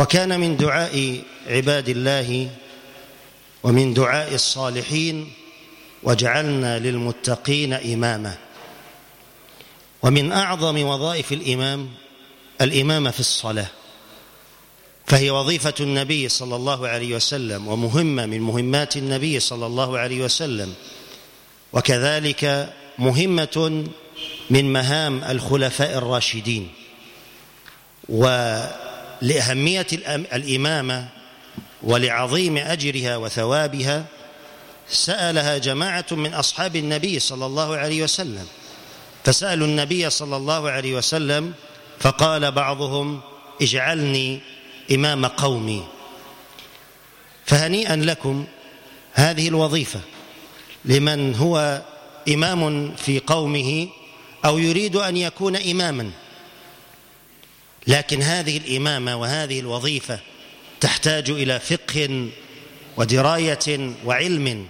وكان من دعاء عباد الله ومن دعاء الصالحين وجعلنا للمتقين إماما. ومن أعظم وظائف الإمام الإمامة في الصلاة فهي وظيفة النبي صلى الله عليه وسلم ومهمة من مهمات النبي صلى الله عليه وسلم وكذلك مهمة من مهام الخلفاء الراشدين. ولأهمية الإمامة ولعظيم أجرها وثوابها سألها جماعة من أصحاب النبي صلى الله عليه وسلم. فسألوا النبي صلى الله عليه وسلم فقال بعضهم اجعلني إمام قومي. فهنيئا لكم هذه الوظيفة لمن هو إمام في قومه أو يريد أن يكون إماما. لكن هذه الإمامة وهذه الوظيفة تحتاج إلى فقه ودراية وعلم.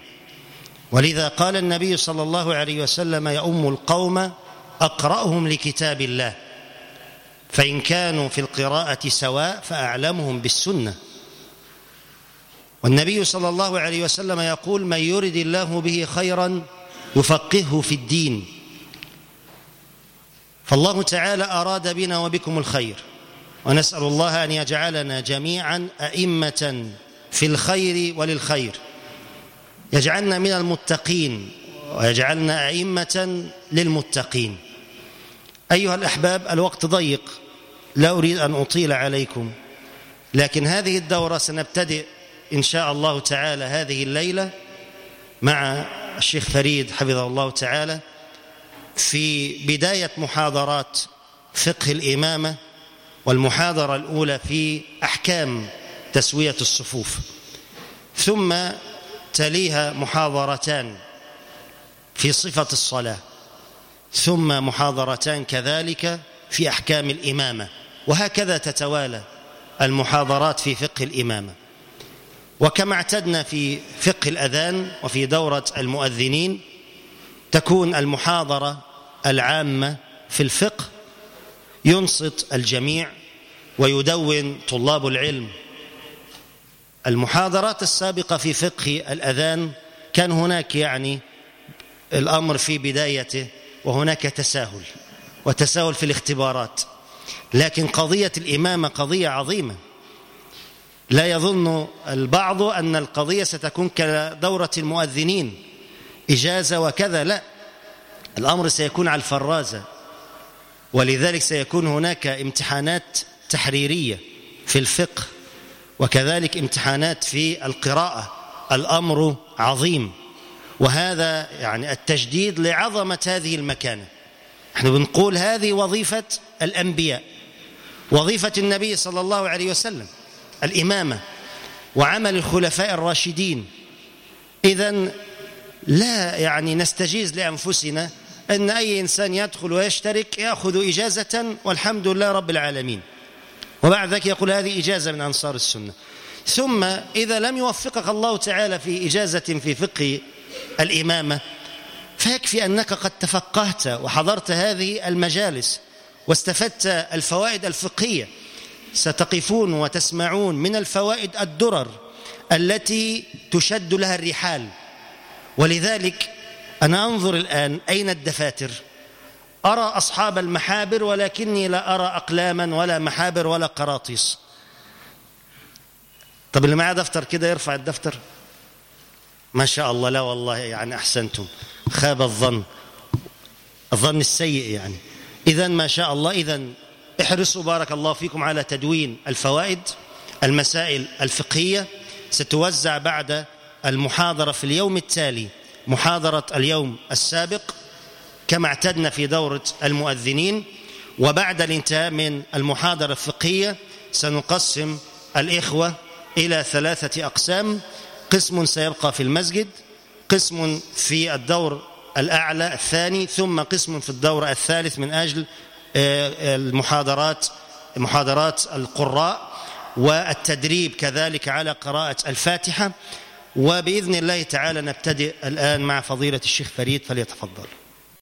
ولذا قال النبي صلى الله عليه وسلم يؤم القوم أقرأهم لكتاب الله. فإن كانوا في القراءة سواء فأعلمهم بالسنة. والنبي صلى الله عليه وسلم يقول من يرد الله به خيرا يفقهه في الدين. فالله تعالى أراد بنا وبكم الخير ونسأل الله أن يجعلنا جميعا أئمة في الخير وللخير. يجعلنا من المتقين ويجعلنا أئمة للمتقين. أيها الأحباب الوقت ضيق لا أريد أن أطيل عليكم لكن هذه الدورة سنبتدئ إن شاء الله تعالى هذه الليلة مع الشيخ فريد حفظه الله تعالى. في بداية محاضرات فقه الإمامة والمحاضرة الأولى في أحكام تسوية الصفوف. ثم تليها محاضرتان في صفة الصلاة ثم محاضرتان كذلك في أحكام الإمامة وهكذا تتوالى المحاضرات في فقه الإمامة. وكما اعتدنا في فقه الأذان وفي دورة المؤذنين تكون المحاضرة العامة في الفقه ينصت الجميع ويدون طلاب العلم. المحاضرات السابقة في فقه الأذان كان هناك يعني الأمر في بدايته وهناك تساهل وتساهل في الاختبارات. لكن قضية الإمامة قضية عظيمة. لا يظن البعض أن القضية ستكون كدورة المؤذنين. إجازة وكذا لا. الأمر سيكون على الفرازة. ولذلك سيكون هناك امتحانات تحريرية في الفقه وكذلك امتحانات في القراءة. الأمر عظيم. وهذا يعني التجديد لعظمة هذه المكانة. إحنا بنقول هذه وظيفة الأنبياء وظيفة النبي صلى الله عليه وسلم الإمامة وعمل الخلفاء الراشدين. إذا لا يعني نستجيز لأنفسنا أن أي إنسان يدخل ويشترك يأخذ إجازة والحمد لله رب العالمين. وبعد ذلك يقول هذه إجازة من أنصار السنة. ثم إذا لم يوفقك الله تعالى في إجازة في فقه الإمامة فيكفي أنك قد تفقهت وحضرت هذه المجالس واستفدت الفوائد الفقهية. ستقفون وتسمعون من الفوائد الدرر التي تشد لها الرحال. ولذلك أنا أنظر الآن أين الدفاتر؟ أرى أصحاب المحابر ولكني لا أرى أقلاما ولا محابر ولا قراطيس. طب اللي معاه دفتر كده يرفع الدفتر. ما شاء الله لا والله يعني أحسنتم. خاب الظن. الظن السيء يعني. إذا ما شاء الله إذا احرصوا بارك الله فيكم على تدوين الفوائد المسائل الفقهية. ستوزع بعد المحاضرة في اليوم التالي محاضرة اليوم السابق كما اعتدنا في دورة المؤذنين وبعد الانتهاء من المحاضرة الفقهية سنقسم الإخوة إلى ثلاثة أقسام. قسم سيبقى في المسجد قسم في الدور الأعلى الثاني ثم قسم في الدور الثالث من أجل آه، المحاضرات محاضرات القراء والتدريب كذلك على قراءة الفاتحة. وبإذن الله تعالى نبتدئ الآن مع فضيلة الشيخ فريد فليتفضل.